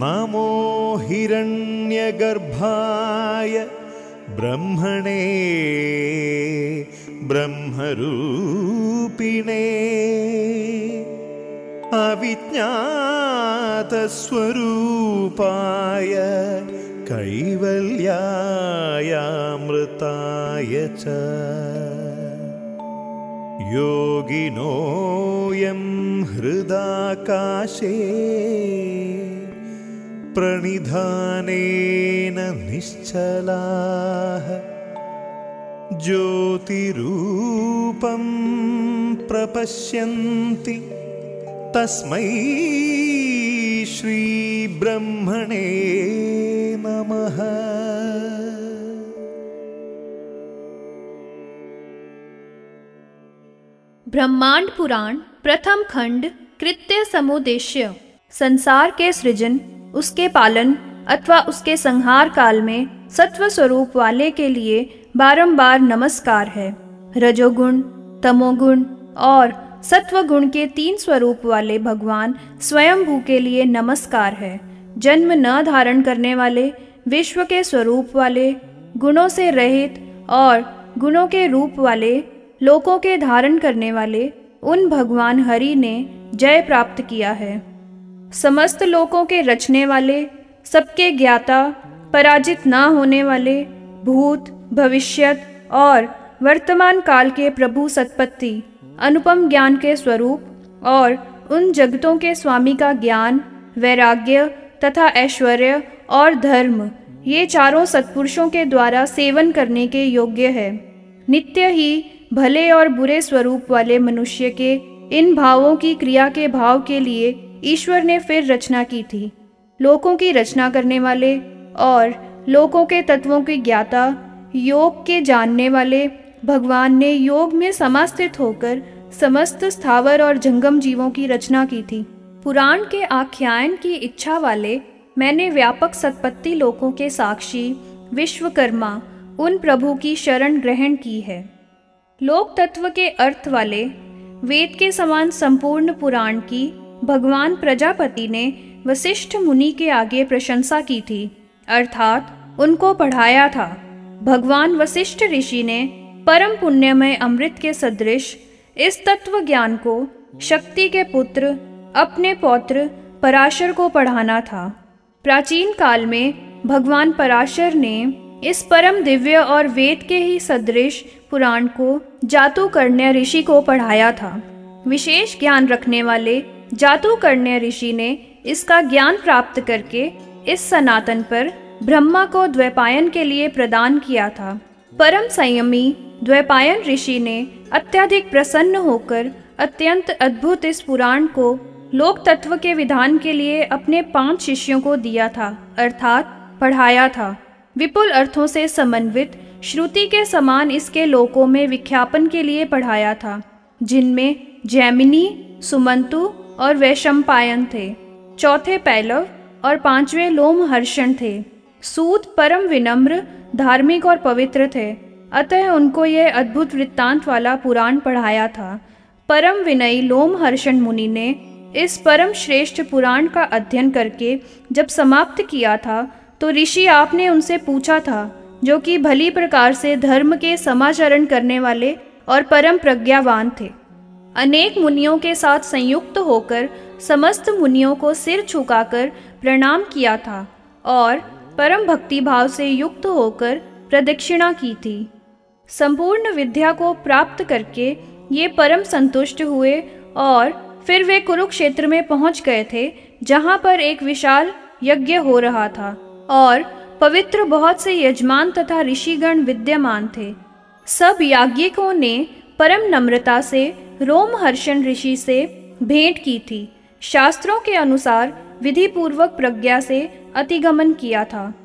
नमो हिरण्यगर्भाय ब्रह्मणे ब्रह्मरूपिणे अविज्ञातस्वरूपाय कैवल्यायामृताय च योगिनोऽयं हृदाकाशे प्रणिधानेन निश्चलाः ज्योतिरूपं प्रपश्यन्ति तस्मै श्रीब्रह्मणे नमः। ब्रह्मांड पुराण प्रथम खंड कृत्य समुद्देश्य संसार के सृजन उसके पालन अथवा उसके संहार काल में सत्व स्वरूप वाले के लिए बारंबार नमस्कार है। रजोगुण, तमोगुण और सत्व गुण के तीन स्वरूप वाले भगवान स्वयंभू के लिए नमस्कार है। जन्म न धारण करने वाले, विश्व के स्वरूप वाले, गुणों से रहित और गुणों के रूप वाले, लोकों के धारण करने वाले, उन भगवान हरि ने जय प्राप्त किया है। समस्त लोकों के रचने वाले, सबके ज्ञाता, पराजित न होने वाले, भूत, भविष्यत और वर्तमान काल के प्रभु सत्पत्ति अनुपम ज्ञान के स्वरूप और उन जगतों के स्वामी का ज्ञान, वैराग्य तथा ऐश्वर्य और धर्म, ये चारों सत्पुरुषों के द्वारा सेवन करने के योग्य है। नित्य ही भले और बुरे स्वरूप वाले मनुष्य के इन भावों की क्रिया के भाव के लिए ईश्वर ने फिर रचना की थी। लोकों की रचना करने वाले और लोकों के तत्वों की ज्ञाता, योग के जानने वाले, भगवान ने योग में समास्थित होकर समस्त स्थावर और जंगम जीवों की रचना की थी। पुराण के आख्यान की इच्छा वाले, मैंने व्यापक सत्पत्ति लोकों के साक्षी, विश्वकर्मा, उन प्रभु की शरण ग्रहण की है। लोक तत्व के अर्थ वाले, वेद के समान संपूर्ण पुराण की भगवान प्रजापति ने वशिष्ठ मुनि के आगे प्रशंसा की थी, अर्थात उनको पढ़ाया था। भगवान वशिष्ठ ऋषि ने परम पुण्यमय अमृत के सदृश इस तत्व ज्ञान को शक्ति के पुत्र, अपने पौत्र, पराशर को पढ़ाना था। प्राचीन काल में भगवान पराशर ने इस परम दिव्य और वेद के ही सदृश पुराण को जातुकर्ण्य ऋषि को पढ़ाया था। विशेष ज्ञान रखने वाले जातुकर्ण्य ऋषि ने इसका ज्ञान प्राप्त करके इस सनातन पर ब्रह्मा को द्वैपायन के लिए प्रदान किया था। परम संयमी द्वैपायन ऋषि ने अत्यधिक प्रसन्न होकर अत्यंत अद्भुत इस पुराण को लोक तत्व के विधान के लिए अपने पाँच शिष्यों को दिया था, अर्थात पढ़ाया था। विपुल अर्थों से समन्वित श्रुति के समान इसके लोकों में विख्यापन के लिए पढ़ाया था, जिनमें जैमिनी, सुमंतु और वैशंपायन थे। चौथे पैलव और पाँचवें लोम हर्षण थे। सूत परम विनम्र, धार्मिक और पवित्र थे। अतः उनको यह अद्भुत वृत्तांत वाला पुराण पढ़ाया था। परम विनयी लोम हर्षण मुनि ने इस परम श्रेष्ठ पुराण का अध्ययन करके जब समाप्त किया था तो ऋषि आपने उनसे पूछा था, जो कि भली प्रकार से धर्म के समाचरण करने वाले और परम प्रज्ञावान थे। अनेक मुनियों के साथ संयुक्त होकर समस्त मुनियों को सिर झुकाकर प्रणाम किया था और परम भक्ति भाव से युक्त होकर प्रदक्षिणा की थी। संपूर्ण विद्या को प्राप्त करके ये परम संतुष्ट हुए और फिर वे कुरुक्षेत्र में पहुँच गए थे, जहाँ पर एक विशाल यज्ञ हो रहा था और पवित्र बहुत से यजमान तथा ऋषिगण विद्यमान थे। सब याज्ञिकों ने परम नम्रता से रोमहर्षण ऋषि से भेंट की थी। शास्त्रों के अनुसार विधिपूर्वक प्रज्ञा से अतिगमन किया था।